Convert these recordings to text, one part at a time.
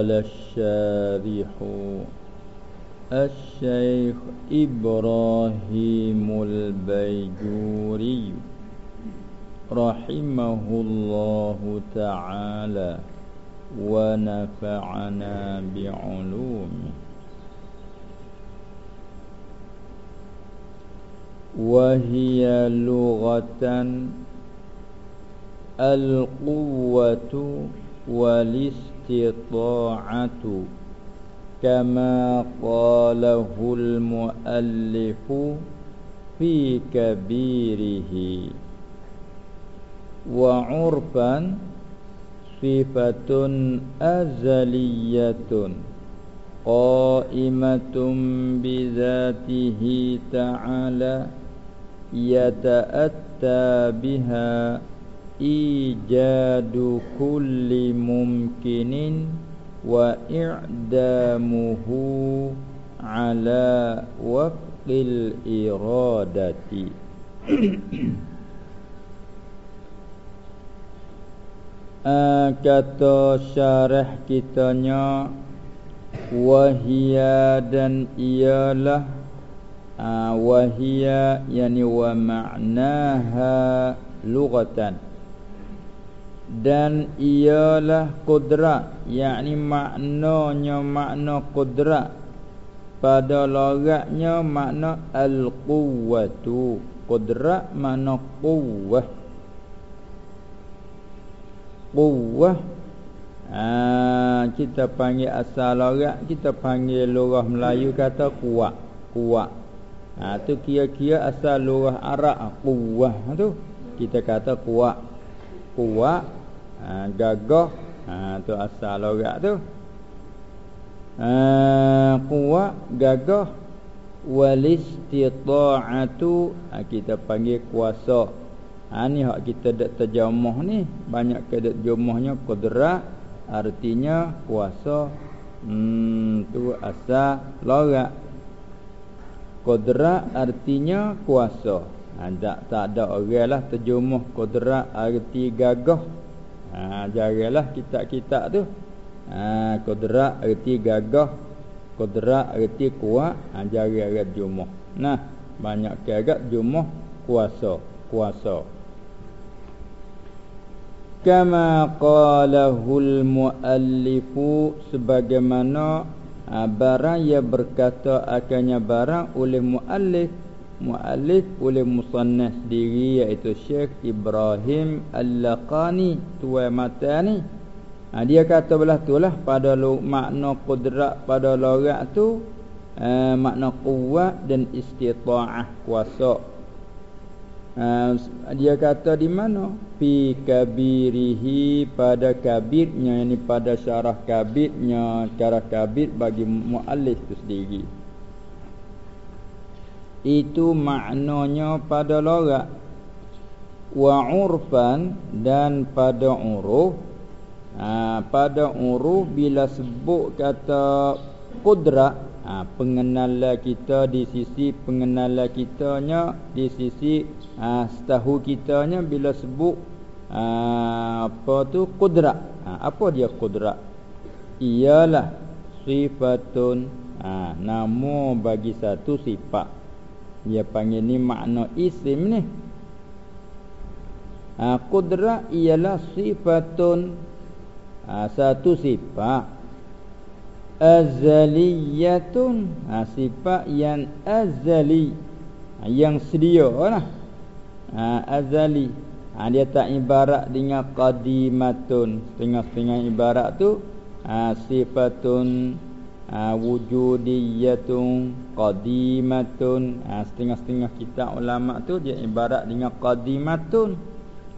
قال الشارح الشيخ إبراهيم البيجوري رحمه الله تعالى ونفعنا بعلومه وهي لغة القوة والاستطاعة كما قاله المؤلف في كبيره وعرفا صفة أزلية قائمة بذاته تعالى يتأتى بها ijadu kulli mumkinin wa i'damuhu ala waqil iradati. Uh, kata syarah kitanya wahia dan ialah ah, uh, wahia yani wa ma'naha lughatan dan ialah kudrat yakni maknanya makna kudrat. Pada logatnya makna al-quwwatu. Kudrat makna quwwah. Quwwah. Ha, kita panggil asal logat kita panggil lurah Melayu kata kuat kuat. Ha, tu kira-kira asal lurah Arab quwwah. Tu. Kita kata kuat kuat ha, gagah. Ha, tu asal logat tu. Ha, kuat gagah. Walistita'atu ha, kita panggil kuasa. Ha, ni hak kita dak terjemah ni. Banyak ke dak terjemahnya qudrat artinya kuasa. Hmm tu asal logat qudrat artinya kuasa. Ha, tak, tak ada orang lah terjemah qudrat arti gagah Ha jagalah kitab-kitab tu. Ha kudrat erti gagah, kudrat erti kuat, ha jaga agak jumuh. Nah, banyak agak jumuh kuasa, kuasa. Kama qalahul muallifu sebagaimana ha, barang yang berkata akannya barang oleh muallif muallif oleh musannaf sendiri iaitu Syekh Ibrahim Al-Laqani tua mata ni. Ha, dia kata belah tu lah pada lo, makna kudrat pada logat tu uh, makna kuat dan istita'ah kuasa. Uh, dia kata di mana? Fi kabirihi pada kabirnya ini pada syarah kabirnya syarah kabir bagi muallif tu sendiri itu maknanya pada logat wa urfan dan pada uruf ha, pada uruf bila sebut kata qudrat ha, pengenalan kita di sisi pengenalan kitanya di sisi ha, setahu kitanya bila sebut ha, apa tu qudrat ha, apa dia qudrat ialah sifatun ha, nama bagi satu sifat dia panggil ni makna isim ni. Ha, Qudrat ialah sifatun. Ha, Satu sifat. Azaliyatun. Ha, Sifat yang azali. Ha, Yang sedia lah. Ha, Azali. Ha, Dia tak ibarat dengan qadimatun. Setengah-setengah ibarat tu ha, Sifatun wujudiyatun qadimatun. Ha, setengah-setengah kitab ulama tu dia ibarat dengan qadimatun.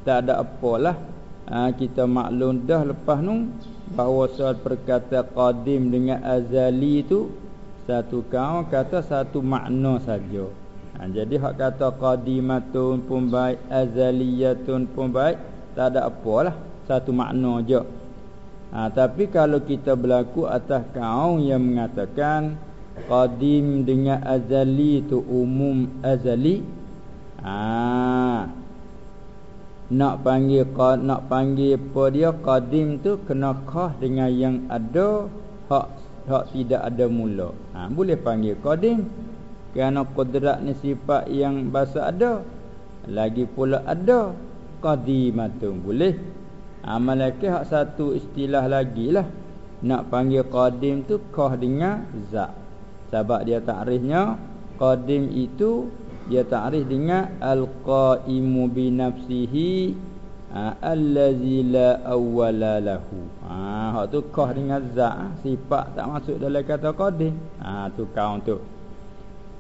Tak ada apalah. Ha, kita maklum dah lepas nu bahawa soal perkata qadim dengan azali tu satu kau kata satu makna saja. Ha, jadi hak kata qadimatun pun baik azaliyatun pun baik tak ada apalah. Satu makna je Ha, tapi kalau kita berlaku atas kaum yang mengatakan qadim dengan azali itu umum azali. Ha, nak panggil nak panggil apa dia qadim tu kena kah dengan yang ada hak hak tidak ada mula ha, boleh panggil qadim kerana qudrat ni sifat yang bahasa ada lagi pula ada qadimatun boleh ha, lagi hak satu istilah lagi lah. Nak panggil qadim tu kah dengan zat sebab dia takrifnya qadim itu dia ta'rif dengan al-qaimu bi nafsihi ha, allazi la awwala lahu. Ha hak tu qah dengan zat ha, sifat tak masuk dalam kata qadim. Ha tu kau tu.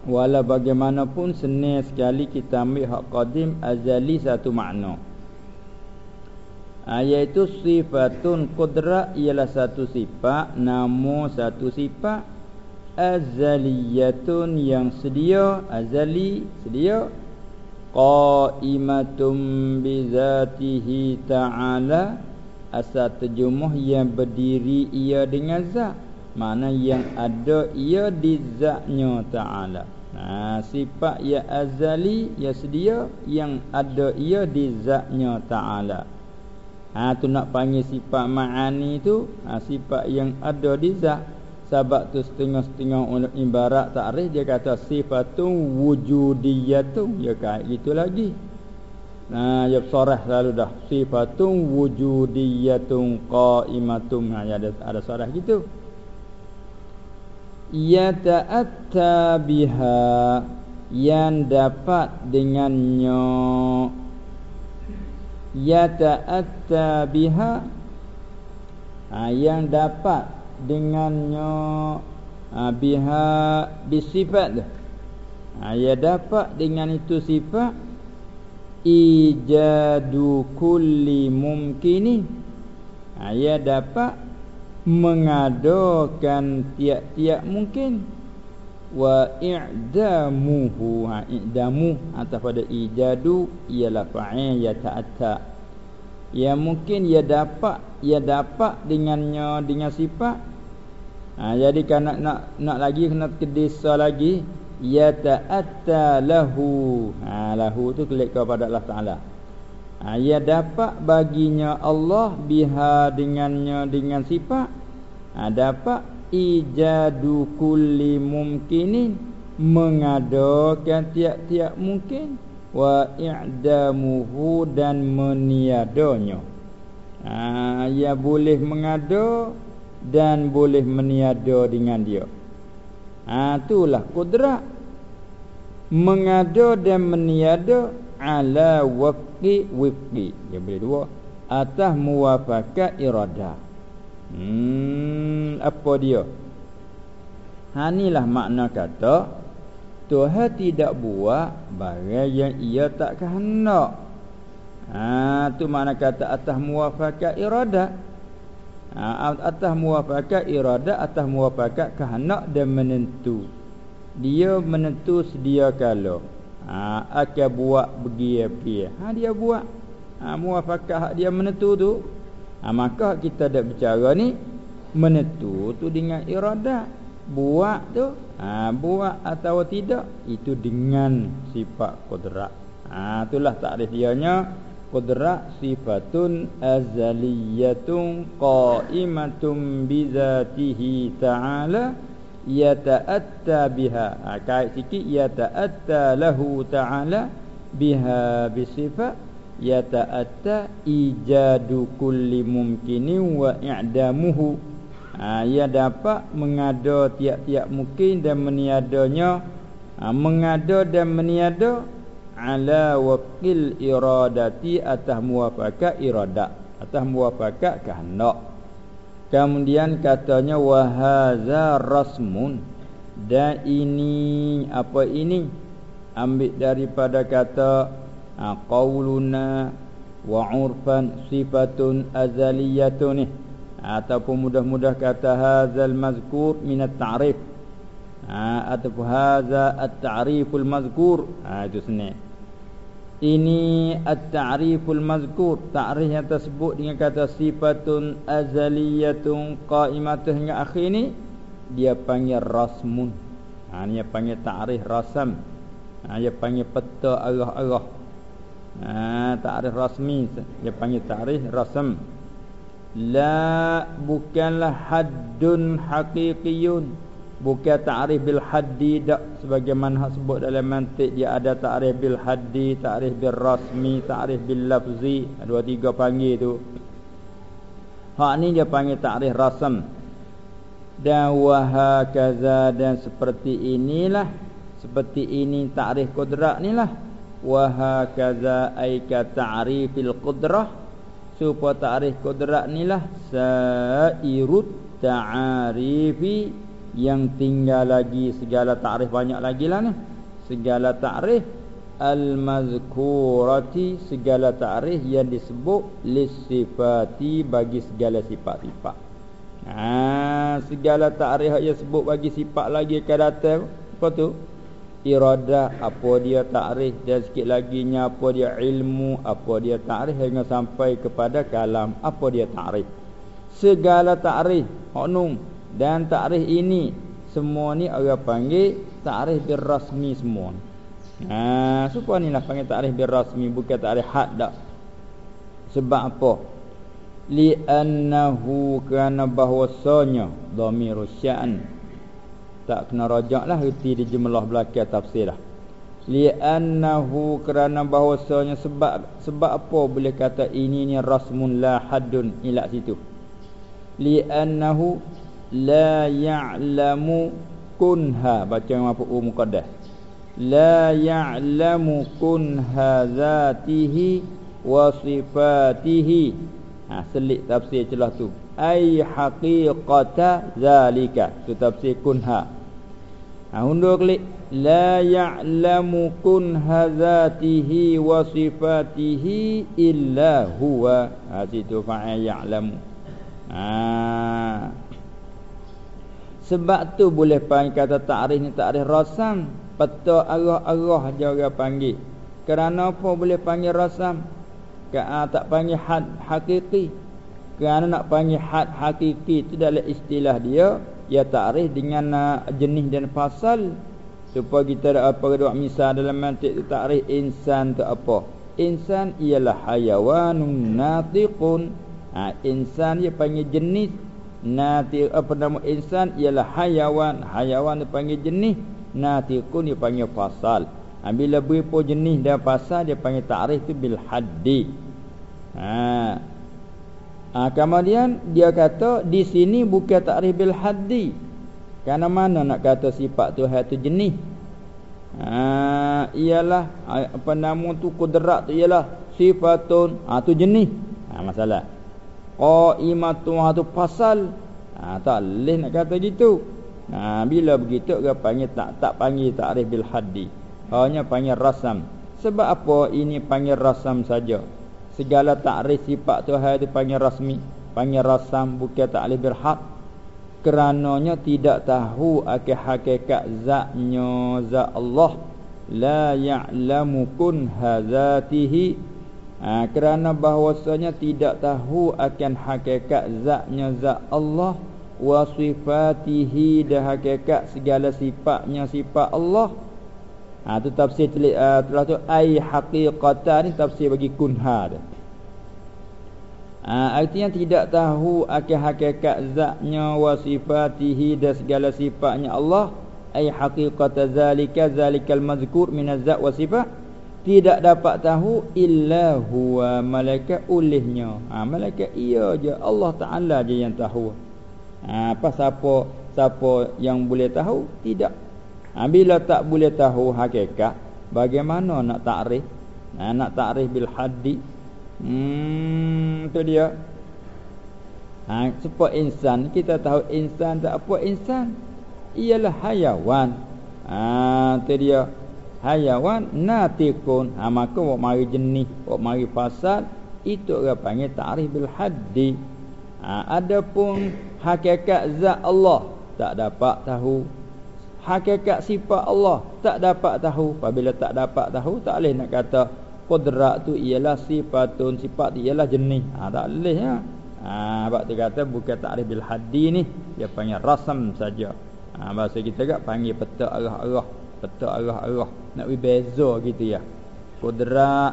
Wala bagaimanapun senang sekali kita ambil hak qadim azali satu makna ha, iaitu sifatun qudra ialah satu sifat nama satu sifat. Azaliyatun yang sedia azali sedia. Qaimatum bizatihi ta'ala. Asal terjemah yang berdiri ia dengan zat. Mana yang ada ia di zatnya ta'ala. Nah sifat ya azali ya sedia yang ada ia di zatnya ta'ala ha tu nak panggil sifat ma'ani tu ha, sifat yang ada di zat. Sebab tu setengah-setengah ibarat takrif dia kata sifatun wujudiyatun. Ya kan itu lagi. Nah ya sarah selalu dah. Sifatun wujudiyatun qaimatun. Nah ya ada ada sarah gitu. Ya ta'atta biha yang dapat dengannya ya ta'atta biha ha, yang dapat dengannya ha, biha bisifat tu ha, ia dapat dengan itu sifat ijadu kulli mumkini ha, ia dapat mengadakan tiap-tiap mungkin wa i'damuhu ha i'damu atas pada ijadu ialah fa'il ya ta'atta ya mungkin ia dapat ia dapat dengannya dengan sifat Ha, jadi kan nak, nak nak lagi kena kedisa lagi ya ta'atta lahu. Ha, lahu tu klik kepada Allah Taala. Ha, ia dapat baginya Allah biha dengannya dengan sifat. Ha, dapat ijadu kulli mumkinin mengadakan tiap-tiap mungkin wa i'damuhu dan meniadanya. Ha, ia boleh mengada dan boleh meniada dengan dia. Ha itulah kudrat mengada dan meniada ala waqi wifqi. Dia boleh dua atas muwafaqat irada. Hmm apa dia? Ha inilah makna kata Tuhan tidak buat barang yang ia tak kehendak. Ha tu makna kata atas muwafaqat irada. Ha, atas muafakat irada atas muafakat kehendak dan menentu. Dia menentu sedia kala. Ha, akan buat begia-begia ha, dia buat. Ha, muafakat dia menentu tu ha, maka kita dah bicara ni menentu tu dengan irada. Buat tu ha, buat atau tidak itu dengan sifat kudrat ha, itulah takrif dianya. Qudrat sifatun azaliyatun qaimatun bizatihi ta'ala yata'atta biha. Ha, kait sikit yata'atta lahu ta'ala biha bisifat yata'atta ijadu kulli mumkinin wa i'damuhu. Ha, ia dapat mengada tiap-tiap mungkin dan meniadanya. Ha, mengada dan meniada ala waqil iradati atas muwafaqat iradat atas muwafaqat kehendak. Kemudian katanya wa hadza rasmun. Dan ini apa ini? Ambil daripada kata ha, qauluna wa urfan sifatun azaliyatun. Ataupun mudah-mudah kata hadzal mazkur min at-ta'rif ha, ataupun hadza at-ta'riful mazkur. Ha, itu senang ini at-ta'riful mazkur. Ta'rif yang tersebut dengan kata sifatun azaliyatun qa'imatun hingga akhir ni dia panggil rasmun. Ha, dia panggil ta'rif rasam. Ha, dia panggil peta arah-arah ha, Ta'rif rasmi. Dia panggil ta'rif rasm. La bukanlah haddun haqiqiyun. Bukan ta'rif bil haddi tak Sebagaimana sebut dalam mantik Dia ada ta'rif bil haddi Ta'rif bil rasmi Ta'rif bil lafzi. Dua tiga panggil tu. Hak ni dia panggil ta'rif rasm. Dan wahakaza Dan seperti inilah. Seperti ini ta'rif kudrak ni lah Wahakaza Aika ta'rifil kudrah supaya ta'rif kudrat ni lah sairut ta'arifi. Yang tinggal lagi segala ta'rif banyak lagi lah ni. Segala ta'rif al-mazkurati. Segala ta'rif yang disebut lisifati bagi segala sifat-sifat. Ha, segala ta'rif yang sebut bagi sifat lagi akan datang apa tu iradah apa dia takrif dan sikit lagi apa dia ilmu apa dia takrif hingga sampai kepada kalam apa dia takrif. Segala takrif honum dan takrif ini semua ni orang panggil takrif birrasmi semua ha supaya ni lah panggil takrif birrasmi bukan takrif had dak sebab apa? Li annahu kana bahwasanya dhamirus sya'n tak kena rajak lah Erti di jumlah belakang tafsir lah Li'annahu kerana bahawasanya sebab sebab apa boleh kata ini ni rasmun la haddun ila situ. Li'annahu la ya'lamu kunha baca yang apa um muqaddas. La ya'lamu kunha zatihi wa sifatihi. Ha selit tafsir celah tu ai haqiqata zalika. Tu tafsir kunha. Ha undur klik. La ya'lamu kun hazatihi wa sifatihi illa huwa. Ha situ fa'il ya'lamu. Ha. Sebab tu boleh panggil kata ta'rif ni ta'rif rasam. Peta arah-arah je orang panggil. Kerana apa boleh panggil rasam? Ka tak panggil had hakiki kerana nak panggil had hakiki itu dalam istilah dia Ia ta'rif dengan uh, jenis dan pasal Supaya kita ada apa kedua misal dalam mantik itu ta'rif insan itu apa. Insan ialah hayawanun natiqun. Ha, Insan dia panggil jenis Natiq, apa nama insan ialah hayawan. Hayawan dia panggil jenis Natiqun dia panggil pasal. Ha, Bila berapa jenis dan pasal dia panggil ta'rif itu bil haddi. Haa Ha, kemudian dia kata di sini bukan takrif bil haddi. Karena mana nak kata sifat Tuhan tu jenis? Ha, ialah apa nama tu kudrat tu ialah sifatun. Ha, tu jenis. Ha, masalah. Qaimatun ha, tu pasal. Ha, tak boleh nak kata gitu. Ha, bila begitu dia panggil tak tak panggil takrif bil haddi. Hanya panggil rasam. Sebab apa ini panggil rasam saja? Segala takrif sifat Tuhan itu panggil rasmi panggil rasam bukan taklif berhak. Kerananya tidak tahu akan hakikat zatnya zat Allah. La ya'lamu kun hazatihi. Ha, kerana bahwasanya tidak tahu akan hakikat zatnya zat Allah. Wa sifatihi dan hakikat segala sifatnya sifat Allah Ha tu tafsir telik uh, telah tu ai haqiqatan ni tafsir bagi kunha tu. Ha, artinya tidak tahu akan hakikat zatnya wa sifatihi dan segala sifatnya Allah. Ai haqiqat zalika zalikal mazkur min az-zat wa sifat. Tidak dapat tahu illa huwa malaikat ulihnya. Ha malaikat ia je Allah taala je yang tahu. Ha apa siapa siapa yang boleh tahu? Tidak ha, Bila tak boleh tahu hakikat Bagaimana nak takrif? Ha, Nak takrif bil haddi? Hmm Itu dia. Ha, Sebab insan Kita tahu insan tak apa insan Ialah hayawan. Ha, Itu dia. Hayawan natikun. Ha, Maka buat mari jenis Buat mari fasad Itu orang panggil takrif bil haddi. Ha, Adapun hakikat zat Allah Tak dapat tahu hakikat sifat Allah tak dapat tahu. Apabila tak dapat tahu tak boleh nak kata. Qudrat tu ialah sifatun sifat ialah jenis. Ha tak boleh ya ha sebab dia kata bukan takrif bil haddi ni. Dia panggil rasam saja. Ha bahasa kita gak panggil peta arah-arah. Peta arah-arah. Nak beza gitu ya. Qudrat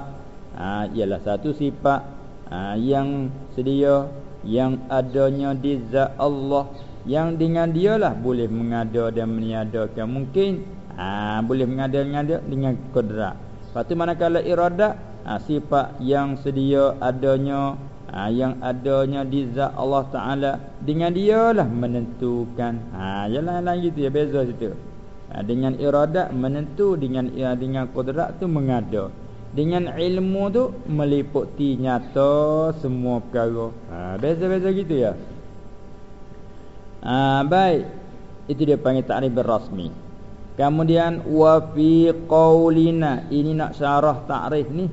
ha, ialah satu sifat ha, yang sedia yang adanya di zat Allah yang dengan dialah boleh mengada dan meniadakan. Mungkin ha, boleh mengada mengada dengan kudrat lepas tu manakala iradat ha, sifat yang sedia adanya ha, yang adanya di zat Allah Taala dengan dialah menentukan. Ha yalah lain gitu ya beza situ. Ha, dengan iradat menentu dengan ya, dengan kudrat tu mengada. Dengan ilmu tu meliputi nyata semua perkara. Ha beza-beza gitu ya. Ha baik. Itu dia panggil ta'rif rasmi. Kemudian wa fi qaulina ini nak syarah ta'rif ni.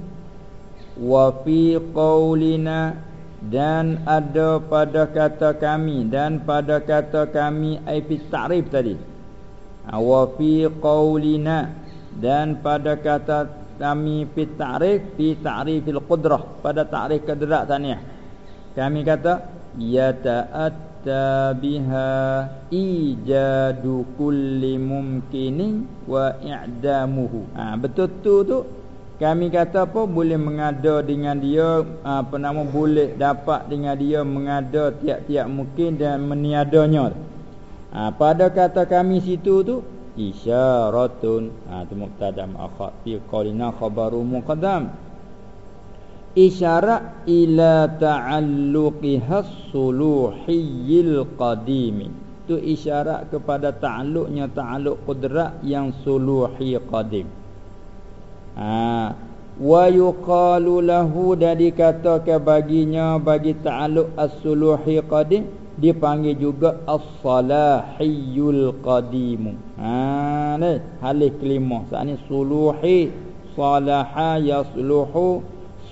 Wa fi qaulina dan ada pada kata kami dan pada kata kami ai ta'rif tadi. Ha, wa fi qaulina dan pada kata kami fi ta'rif fi ta'rifil qudrah pada ta'rif qudrat taniah kami kata ya ta'atta biha ijadu kulli mumkinin wa i'damuhu. Ha, betul tu tu. Kami kata apa? Boleh mengada dengan dia apa nama boleh dapat dengan dia mengada tiap-tiap mungkin dan meniadanya. Ha, pada kata kami situ tu isyaratun. Ha tu mubtada muakhar fi qawlina khabaru muqaddam isyarat ila ta'alluqi hasuluhiyil qadim tu isyarat kepada ta'alluqnya ta'alluq qudrat yang suluhi qadim ha wa yuqalu lahu dari kata ke baginya bagi ta'alluq as-suluhi qadim dipanggil juga as-salahiyul qadim. Ha ni halih kelima. Saat ni suluhi salaha yasluhu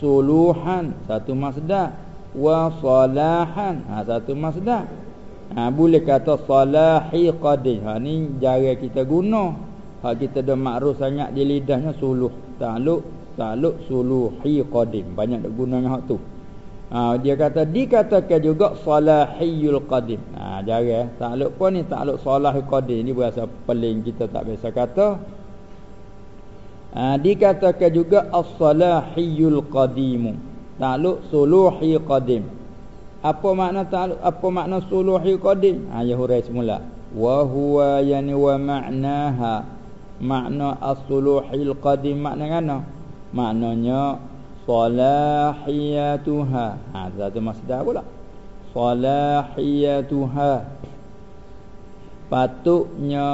suluhan satu masdar wa salahan ha satu masdar. Ha boleh kata salahi qadim. Ha ni cara kita guna. Ha kita dah makruf sangat di lidahnya suluh. Ta'alluq ta'alluq suluhi qadim. Banyak dak gunanya hak tu. Ha, dia kata dikatakan juga salahiyul qadim. Ha jarang takluk pun ni takluk salahul qadim ni berasa peling kita tak biasa kata. Ha dikatakan juga as-salahiyul qadim. Takluk suluhi qadim. Apa makna takluk apa makna suluhi qadim? Ha ya hurai semula. Wa huwa yani wa ma'naha. Makna as-suluhil qadim makna mana? Maknanya salahiyatuha ha satu masdar pula salahiyatuha patutnya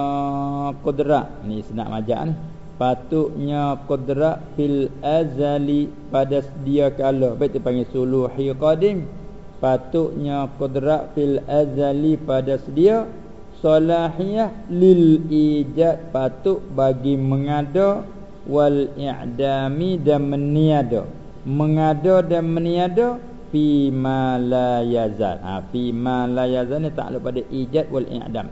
qudrat ni senak majak ni patutnya qudrat fil azali pada sedia kala. Baik dipanggil? Suluhi qadim. Patutnya qudrat fil azali pada sedia salahiyah lil ijad patut bagi mengada wal i'dami dan meniada. Mengada dan meniada fi ma la yazal. Ha fi ma la yazal ni takluk pada ijad wal i'dam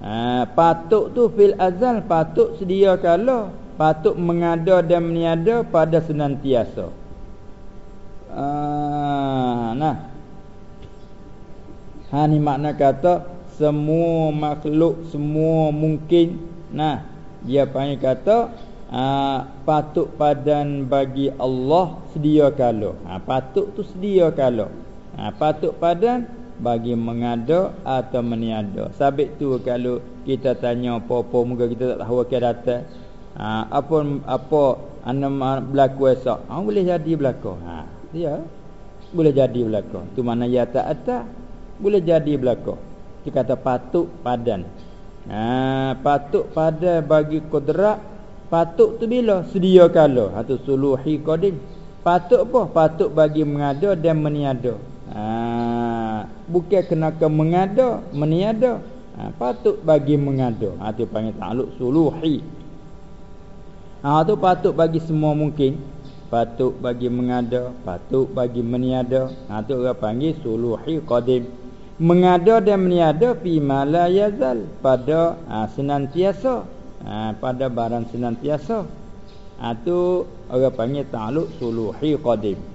ha patut tu fil azal patut sedia kala patut mengada dan meniada pada senantiasa ha nah ha ni makna kata semua makhluk semua mungkin nah dia panggil kata ha, patut padan bagi Allah sedia kala. Ha, patut tu sedia kala. Ha, patut padan bagi mengada atau meniada. Sabit tu kalau kita tanya apa-apa muka kita tak tahu akan datang. Ha, apa apa anda berlaku esok. Ha, boleh jadi berlaku. Ha, dia boleh jadi berlaku. Tu mana ya tak ada. Boleh jadi berlaku. Kita kata patut padan. Ha, patut pada bagi kudrat Patut tu bila? Sedia kala. Itu ha, suluhi qadim. Patut apa? Patut bagi mengada dan meniada. Ha, bukan kena ke mengada, meniada. Ha, patut bagi mengada. Ha, itu panggil ta'aluk suluhi. Ha, itu patut bagi semua mungkin. Patut bagi mengada, patut bagi meniada. Ha, itu orang panggil suluhi qadim. Mengada dan meniada fi ma yazal pada ha, senantiasa ha, pada barang senantiasa ha, tu orang panggil ta'alluq suluhi qadim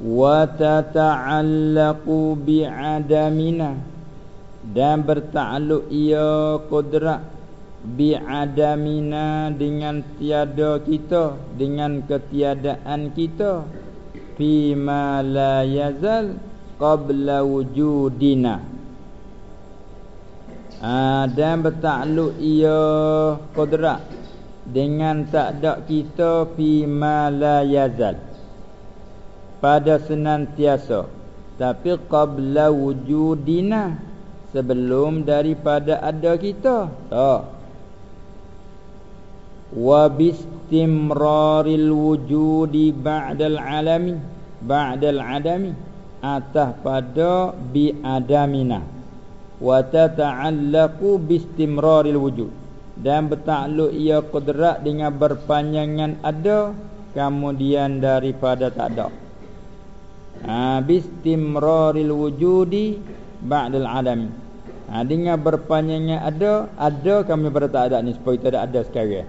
tata'allaqu bi'adamina dan bertakluk ia qudrat bi'adamina dengan tiada kita dengan ketiadaan kita. Fi ma la yazal qabla wujudina. Ha, dan bertakluk ia qudrat dengan tak ada kita fi ma la yazal pada senantiasa. Tapi qabla wujudina sebelum daripada ada kita. Tak. Wa bistimraril wujudi ba'dal alami ba'dal adami atah pada bi adamina wa tata'allaqu bistimraril wujud. Dan bertakluk ia kudrat dengan berpanjangan ada kemudian daripada tak ada ha bistimraril wujudi ba'dal adami ha dengan berpanjangnya ada ada kami pada tak ada ni supaya tak ada ada sekarang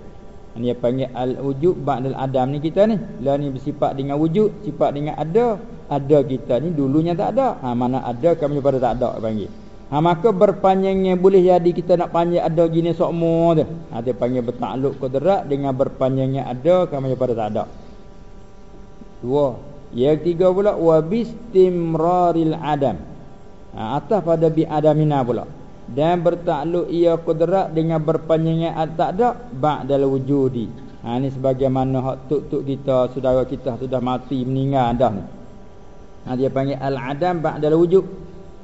ini panggil al-wujud ba'dal adam ni kita ni. Lah ni bersifat dengan wujud, sifat dengan ada. Ada kita ni dulunya tak ada. Ha mana ada kami pada tak ada panggil. Ha maka berpanjangnya boleh jadi kita nak panjang ada gini sokmo tu. Ha dia panggil bertakluk kudrat dengan berpanjangnya ada kami pada tak ada. Dua. Yang tiga pula wa bistimraril adam. Ha atas pada bi adamina pula. Dan bertakluk ia kudrat dengan berpanjangnya tak ada ba'dal wujudi. Ha ni sebagaimana hak tuk-tuk kita saudara kita sudah mati meninggal dah ni. Ha dia panggil al-adam ba'dal wujud.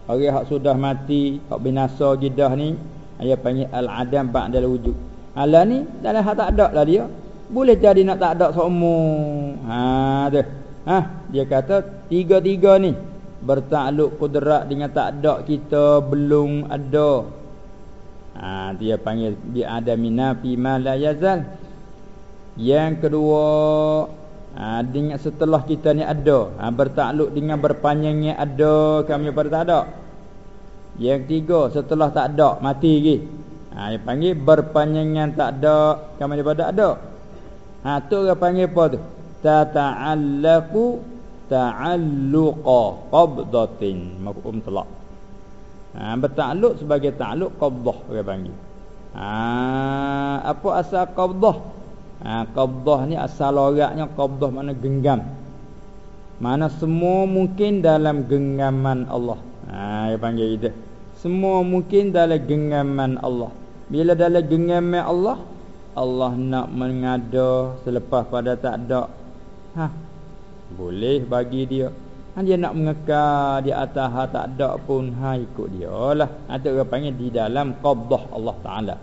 Orang hak sudah mati hak binasa jidah ni dia panggil al-adam ba'dal wujud. Ala ni dalam hak tak ada lah dia. Boleh jadi nak tak ada seumur. Ha tu ha dia kata tiga-tiga ni bertakluk kudrat dengan tak ada kita belum ada. Ha dia panggil bi adamina fi ma la yazal. Yang kedua ha dengan setelah kita ni ada ha bertakluk dengan berpanjangnya ada kami pada tak ada. Yang ketiga setelah tak ada mati lagi. Ha dia panggil berpanjangan tak ada kami pada ada. Ha tu dia panggil apa tu tata'allaqu ta'alluqa qabdatin. Mafhum talak ha bertakluk sebagai takluk qabdah orang panggil. Ha apa asal qabdah? Ha qabdah ni asal logatnya qabdah mana genggam. Mana semua mungkin dalam genggaman Allah. Ha dia panggil itu semua mungkin dalam genggaman Allah. Bila dalam genggaman Allah Allah nak mengada selepas pada tak ada ha. Boleh bagi dia. Ha, Dia nak mengekar di atas ha, tak ada pun ha, Ikut dia lah. Itu ha, orang panggil di dalam qabdah Allah Ta'ala.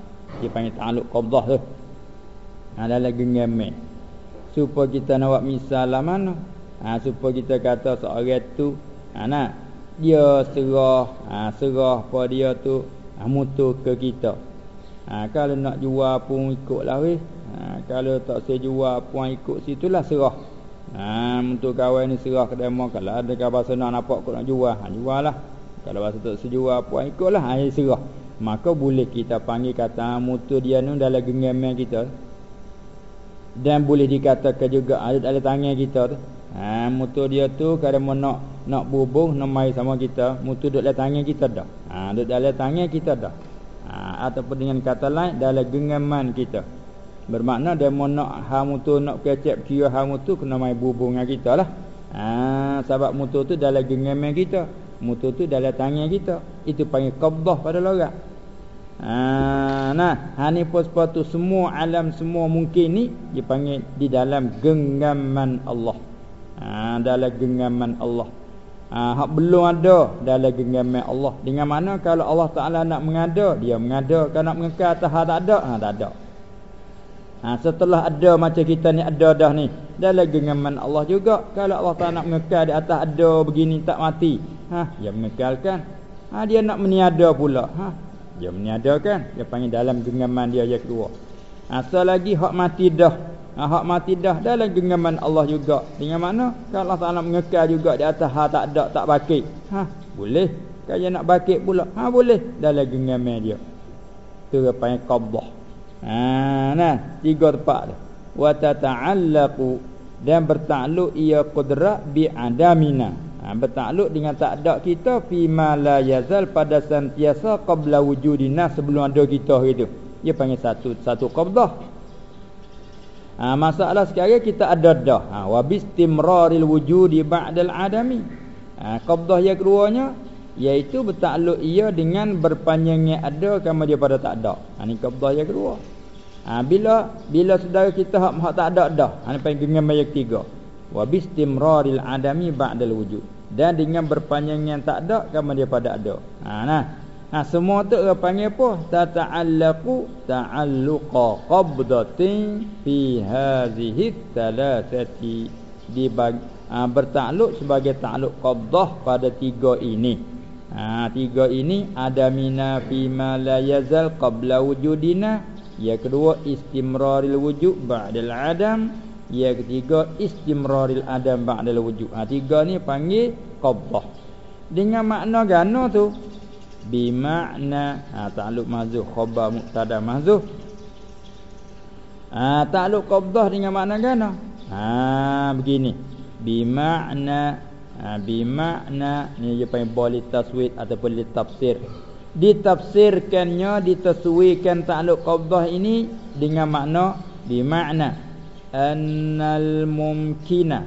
Dia panggil ta'aluk qabdah tu. Ha, Dalam genggaman Supaya kita nak buat misal lah mana ha, Supaya kita kata seorang tu ha, nah, Dia serah ha, Serah apa dia tu ha, Mutu ke kita. Ha, Kalau nak jual pun ikut lah weh. Ha, Kalau tak saya jual pun ikut situlah serah Ha untuk kawan ni serah ke demo kalau ada khabar senang nampak kau nak jual, ha jual lah. Kalau bahasa tak sejual apa ikutlah ha serah. Maka boleh kita panggil kata mutu dia ni dalam genggaman kita. Dan boleh dikatakan juga ada dalam tangan kita tu. Ha mutu dia tu kalau nak nak bubuh nak mai sama kita, mutu duduk dalam tangan kita dah. Ha duduk dalam tangan kita dah. Ha ataupun dengan kata lain dalam genggaman kita. Bermakna dia mau nak ha mutu nak kecap kira ha mutu kena mai bubung dengan kita lah. Ha sebab mutu tu dalam genggaman kita. Mutu tu dalam tangan kita. Itu panggil qabdah pada lorat. Ha nah, ha ni pun sepatu semua alam semua mungkin ni dia panggil di dalam genggaman Allah. Ha dalam genggaman Allah. Ha hak belum ada dalam genggaman Allah. Dengan mana kalau Allah Taala nak mengada, dia mengada. Kalau nak mengekal tak ada, ha tak ada. Ha, setelah ada macam kita ni ada dah ni dalam genggaman Allah juga. Kalau Allah tak nak mengekal di atas ada begini tak mati ha dia mengekalkan ha dia nak meniada pula ha dia meniadakan. Dia panggil dalam genggaman dia yang kedua. Ha lagi hak mati dah ha hak mati dah dalam genggaman Allah juga. Dengan mana? Kalau Allah tak nak mengekal juga di atas ha tak ada tak bakit ha boleh. Kalau nak bakit pula ha boleh. Dalam genggaman dia. Tu apa yang qabdah Ha nah, tiga tempat tu. Wa tata'allaqu dan bertakluk ia qudrat bi adamina. Ha bertakluk dengan tak ada kita fi ma la yazal pada sentiasa qabla wujudina sebelum ada kita gitu. Dia panggil satu satu qabdah. Ha, masalah sekarang kita ada dah. Ha, wa bistimraril wujudi ba'dal adami. Ha, qabdah yang keduanya iaitu bertakluk ia dengan berpanjangnya ada kamu dia pada tak ada. Ha, ni qabdah yang kedua. Ha, bila bila saudara kita hak, hak tak ada dah. Ha, ni panggil genggam yang ketiga. Wa bistimraril adami ba'dal wujud. Dan dengan berpanjangnya tak ada kamu dia pada ada. Ha, nah. Ha semua tu orang panggil apa? Tata'allaqu ta'alluqa qabdatin fi hadhihi thalathati di ha, bertakluk sebagai takluk qabdah pada tiga ini. Ha tiga ini ada mina fi ma la yazal qabla wujudina. Yang kedua istimraril wujud ba'dal adam. Yang ketiga istimraril adam ba'dal wujud. Ha tiga ni panggil qabdah. Dengan makna gano tu? bimakna ha ta'alluq mahzuf khabar mubtada mahzuf ha ta'alluq qabdah dengan makna gana ha begini bimakna ha bimakna ni dia panggil boleh taswid ataupun li tafsir. Ditafsirkannya ditaswikan ta'alluq qabdah ini dengan makna bimakna. Annal mumkina.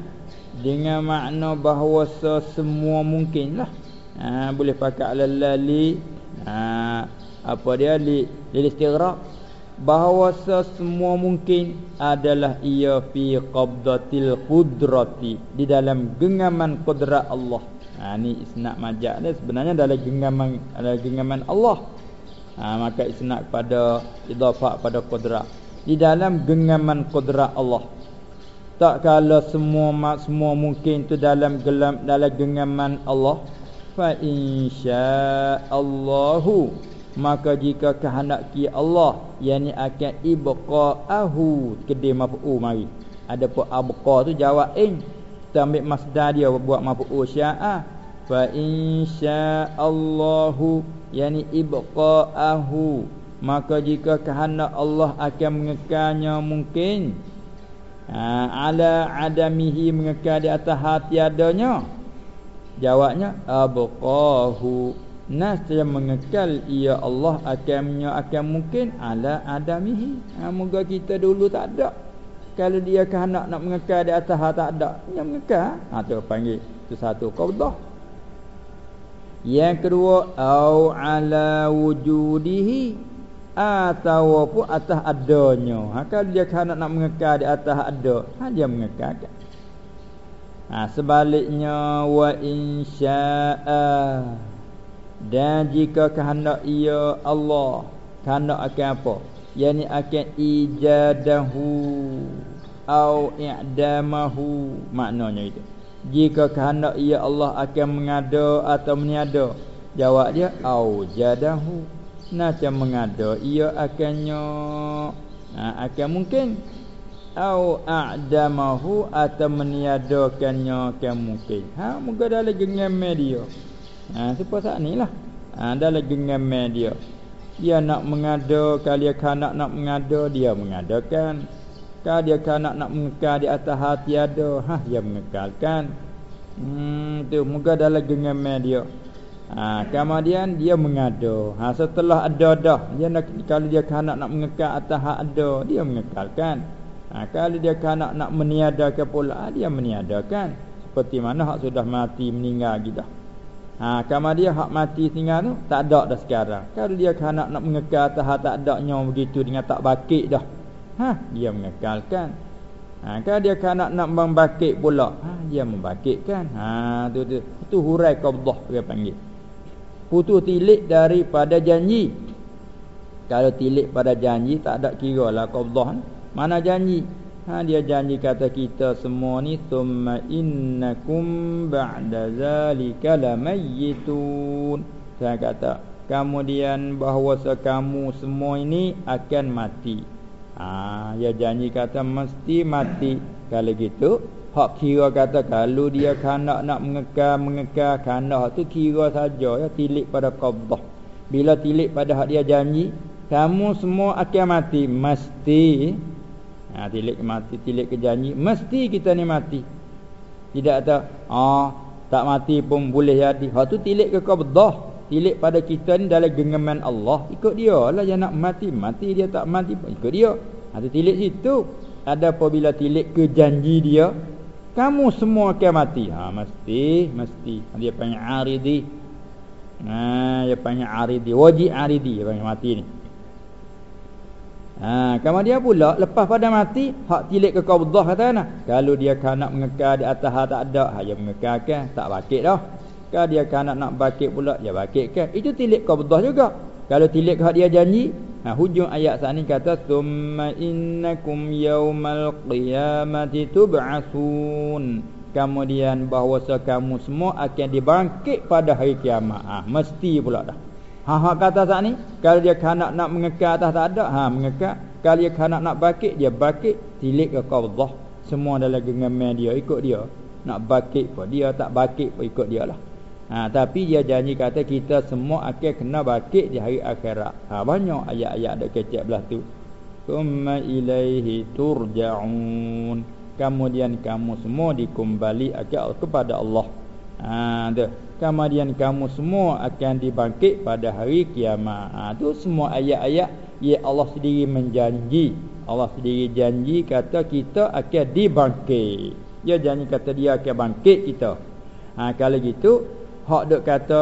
Dengan makna bahawa semua mungkinlah. Ha, boleh pakai alal-lali. Ha, apa dia? Li lil istighraq bahawa semua mungkin adalah ia fi qabdatil qudrati di dalam genggaman kudrat Allah. Ha ni isnad majak dia sebenarnya dalam genggaman adalah genggaman Allah. Ha maka isnad pada idafah pada kudrat di dalam genggaman kudrat Allah. Tak kala semua semua mungkin tu dalam gelam dalam genggaman Allah. Fa insyaallahu maka jika kehendaki Allah yakni akan ibqaahu kedai maf'ul mari. Ada pun abqa tu jawab in kita ambil masdar dia buat maf'ul syaa fa insyaallahu yakni ibqaahu. Maka jika kehendak Allah akan mengekalnya mungkin ha, ala adamihi mengekal di atas hati adanya. Jawabnya abqahu nas yang mengekal ia Allah akannya akan mungkin ala adamihi. Ha, moga kita dulu tak ada. Kalau dia kehendak nak mengekal di atas tak ada, dia mengekal. Ha tu panggil tu satu qaudah. Yang kedua au ala wujudihi atau apa atas adanya. Ha kalau dia kehendak nak mengekal di atas ada, ha dia mengekalkan. Ha, sebaliknya wa insya'a dan jika kehendak ia Allah kehendak akan apa? Yakni akan ijadahu au i'damahu maknanya itu. Jika kehendak ia Allah akan mengada atau meniada jawab dia au jadahu. Macam mengada ia akannya ha, akan mungkin. Au a'damahu atau meniadakannya kan mungkin. Ha muka dalam gengam dia ha siapa sat nilah ha dalam gengam dia. Dia nak mengada kali kanak nak mengada dia mengadakan. Kalau dia kanak nak mengekal di atas hati ada ha dia mengekalkan. Hmm tu muka dalam gengam dia. Ha kemudian dia mengada. Ha setelah ada dah dia nak kalau dia kanak nak mengekal atas hak ada dia mengekalkan. Ha, Kalau dia kanak nak meniadakan pula Dia meniadakan. Seperti mana hak sudah mati meninggal gitu ha, Kama dia hak mati tinggal tu Tak ada dah sekarang. Kalau dia kanak nak mengekal tahap tak ada begitu Dengan tak bakit dah. Ha, Dia mengekalkan. Ha, Kalau dia kanak nak membakit pula ha, Dia membakitkan. Ha, tu, tu, tu hurai qabdah dia panggil. Putus tilik daripada janji. Kalau tilik pada janji Tak ada kira lah qabdah mana janji? Ha dia janji kata kita semua ni thumma innakum ba'da zalika lamayitun. Saya kata kemudian bahawa kamu semua ini akan mati. Ha dia janji kata mesti mati. Kalau gitu hak kira kata kalau dia kanak nak mengekal mengekal kanak tu kira saja ya tilik pada qabdah. Bila tilik pada hak dia janji kamu semua akan mati mesti ha, tilik mati tilik ke janji mesti kita ni mati. Tidak ada ah tak mati pun boleh jadi. Ha tu tilik ke qabdah. Tilik pada kita ni dalam genggaman Allah. Ikut dia lah yang nak mati mati dia tak mati pun ikut dia. Ha tu tilik situ. Ada apabila tilik ke janji dia kamu semua akan mati. Ha mesti mesti. Dia panggil aridi. Ha dia panggil aridi. Wajib aridi dia panggil mati ni Ha, kemudian pula lepas pada mati hak tilik ke qabdah kata nah. Kalau dia kan nak mengekal di atas tak ada, ha dia mengekalkan, tak bakit dah. Kalau dia kan nak bakit pula, dia bakitkan. Itu tilik qabdah juga. Kalau tilik hak dia janji, ha hujung ayat saat ni kata summa innakum yaumal qiyamati tub'atsun. Kemudian bahawa kamu semua akan dibangkit pada hari kiamat. Ha mesti pula dah. Ha ha kata saat ni? Kalau dia kanak nak mengekal atas tak ada ha mengekal. Kalau dia kanak nak bakit dia bakit tilik ke qabdah semua dalam genggaman dia ikut dia. Nak bakit pun dia tak bakit pun ikut dia lah. Ha tapi dia janji kata kita semua akan kena bakit di hari akhirat. Ha banyak ayat-ayat ada kecek belah tu. Summa ilaihi turja'un. Kemudian kamu semua dikembali akan kepada Allah. Ha tu kemudian kamu semua akan dibangkit pada hari kiamat. Ha, tu semua ayat-ayat ya Allah sendiri menjanji. Allah sendiri janji kata kita akan dibangkit. Dia janji kata dia akan bangkit kita. Ha, kalau gitu, hak dok kata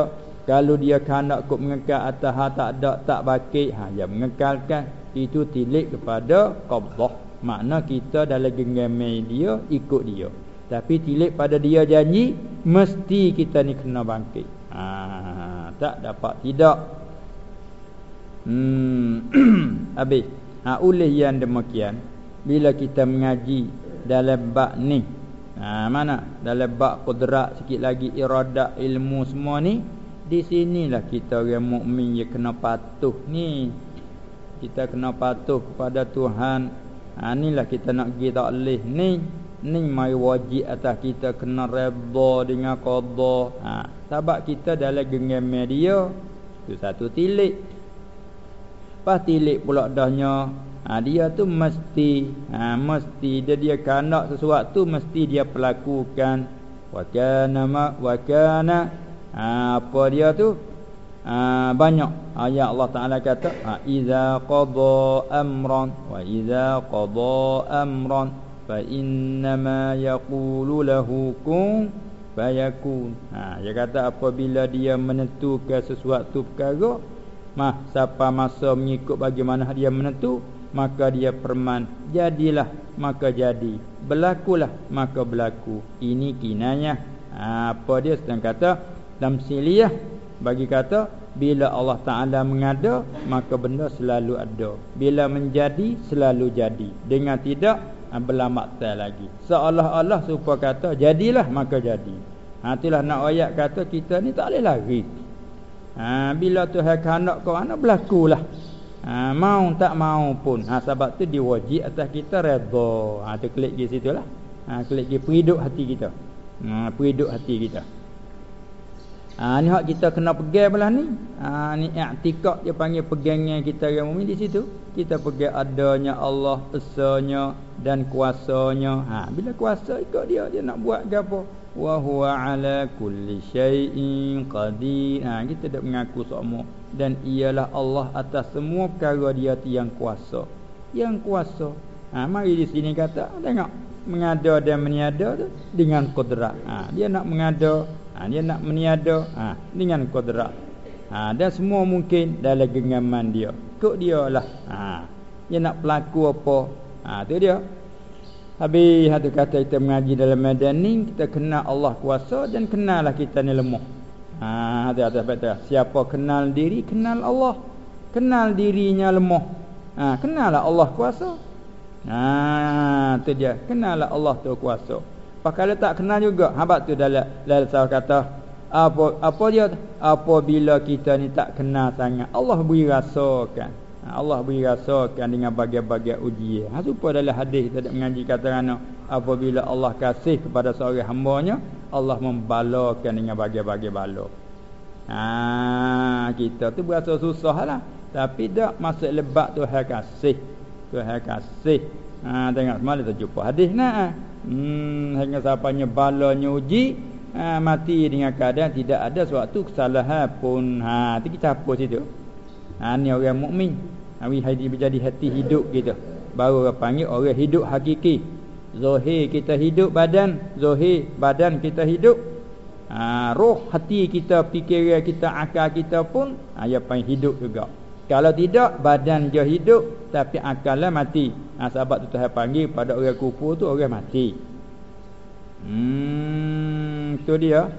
kalau dia nak kut mengekal atas ha, tak ada tak bangkit, ha dia mengekalkan itu tilik kepada qabdah. Makna kita dalam genggaman dia ikut dia. Tapi tilik pada dia janji Mesti kita ni kena bangkit. Ha, Tak dapat tidak. Hmm. Habis. Ha, Oleh yang demikian Bila kita mengaji Dalam bak ni ha, Mana? Dalam bak kudrak sikit lagi Iradat ilmu semua ni Di sinilah kita orang mukmin Yang kena patuh ni. Kita kena patuh kepada Tuhan. Ha, Inilah kita nak pergi taklih ni ni mai wajib atas kita kena redha dengan qada ha sebab kita dalam genggaman dia tu satu tilik. Pas tilik pula dahnya ha dia tu mesti ha mesti dia dia kandak sesuatu mesti dia pelakukan wa kana ma wa kana ha, apa dia tu? Ha, banyak. Ayat Allah Taala kata ha iza qada amran wa iza qada amran fa innama yaqulu lahu kun fayakun ha dia kata apabila dia menentukan sesuatu perkara mah siapa masa mengikut bagaimana dia menentu maka dia perman. Jadilah maka jadi. Berlakulah maka berlaku. Ini kinanya ha, apa dia sedang kata? Tamsiliyah bagi kata bila Allah Taala mengada maka benda selalu ada. Bila menjadi selalu jadi. Dengan tidak berlamat tak lagi. Seolah-olah supaya kata jadilah maka jadi. Ha itulah nak ayat kata kita ni tak boleh lari. Ha bila Tuhan kehendak kau ana berlakulah. Ha mau tak mau pun. Ha sebab tu diwajib atas kita redha. Ha tu klik di situlah. Ha klik di periduk hati kita. Ha periduk hati kita Ha ni hak kita kena pegang belah ni. Ha ni i'tikad dia panggil pegangnya kita yang mukmin di situ. Kita pegang adanya Allah, esanya dan kuasanya. Ha bila kuasa ikut dia dia nak buat gapo? Wa huwa ala kulli syai'in qadir. Ha kita dak mengaku semua dan ialah Allah atas semua perkara dia yang kuasa. Yang kuasa. Ha mari di sini kata tengok mengada dan meniada tu dengan kudrat. Ha dia nak mengada ha, Dia nak meniada. Ha, Dengan kodrak ha, Dan semua mungkin dalam genggaman dia. Kok dia lah. Ha, Dia nak pelaku apa? Ha, Itu dia. Habis satu kata kita mengaji dalam medan ni Kita kenal Allah kuasa Dan kenal lah kita ni lemah. Ha, hati -hati, Siapa kenal diri Kenal Allah. Kenal dirinya lemah. Ha, Kenal lah Allah kuasa. Ha, tu dia. Kenal lah Allah tu kuasa. Pakai tak kenal juga. Habaq tu dalam dalam salah kata apa apa dia apabila kita ni tak kenal sangat Allah beri rasakan. Ha, Allah beri rasakan dengan bagai-bagai ujian. Ha supaya dalam hadis kita ada mengaji kata ana apabila Allah kasih kepada seorang hamba-Nya Allah membalakan dengan bagai-bagai bala. Ha kita tu berasa susahlah. Tapi tak masuk lebat Tuhan kasih. Tuhan kasih. Ha tengok semalam tu jumpa hadis nah. Hmm hingga siapanya balanya uji ha, mati dengan keadaan tidak ada suatu kesalahan pun. Ha tu kita apa situ ha ni orang mukmin. Nabi ha, menjadi hati hidup kita. Baru orang panggil orang hidup hakiki. Zahir kita hidup badan zahir badan kita hidup. Ha, roh hati kita fikiran kita akal kita pun ha, ya panggil hidup juga kalau tidak badan dia hidup tapi akalnya mati ha, sebab tu Tuhan panggil pada orang kufur tu orang mati Hmm, tu dia.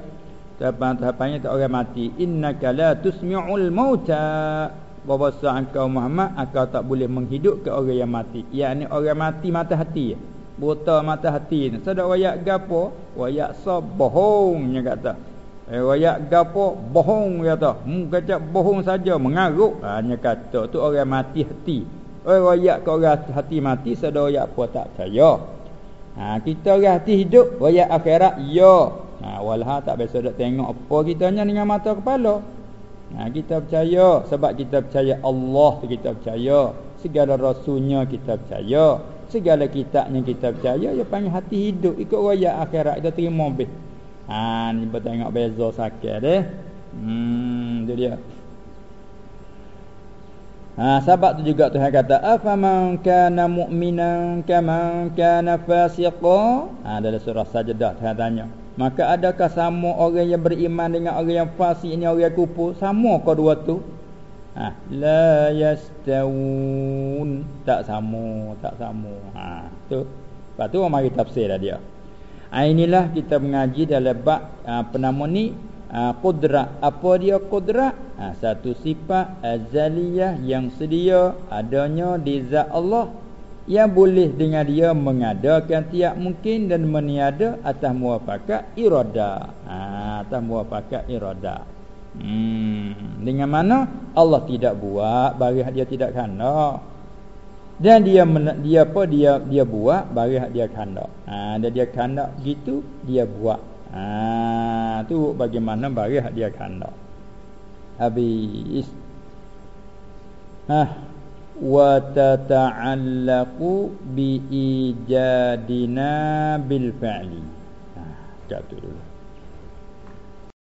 Tahapan-tahapannya tak orang mati. Innaka la tusmi'ul mauta. Bahasa engkau Muhammad, engkau tak boleh menghidupkan orang yang mati. Yang ni orang mati mata hati. Buta mata hati ni. Sedang wayak gapo? Wayak so bohongnya kata. Eh, wayak gapo? Bohong kata. Hmm, kata bohong saja mengaruk. Hanya kata tu orang mati hati. Eh, wayak ke orang hati mati. Sedang wayak apa tak percaya. Ha, kita orang hati hidup Waya akhirat Ya ha, Walha tak biasa nak tengok apa kita kitanya dengan mata kepala ha, Kita percaya Sebab kita percaya Allah kita percaya Segala rasulnya kita percaya Segala kitabnya kita percaya Ya panggil hati hidup Ikut waya akhirat kita terima lebih Ha ni bertengok beza sakit deh. Hmm tu dia. Ha, sebab tu juga Tuhan kata afaman kana mu'minan kama kana fasiqa. Ha dalam surah Sajdah Tuhan tanya. Maka adakah sama orang yang beriman dengan orang yang fasik ini orang yang kufur? Sama ke dua tu? Ha la yastawun. Tak sama, tak sama. Ha tu. Lepas tu orang mari tafsir dah dia. Ha, inilah kita mengaji dalam bab apa nama ni ha, Qudrat Apa dia qudrat? Satu sifat azaliyah yang sedia adanya di zat Allah. Yang boleh dengan dia mengadakan tiap mungkin dan meniada atas muafakat irada. Ha, Atas muafakat irada. Hmm, Dengan mana? Allah tidak buat bagi dia tidak kena dan dia dia apa dia dia buat bagi dia kandak. Ha dan dia kandak gitu dia buat. Ha tu bagaimana bagi dia kanda. Habis. Ha wa tata'allaqu bi ijadina bil fa'li. Ha jatuh dulu.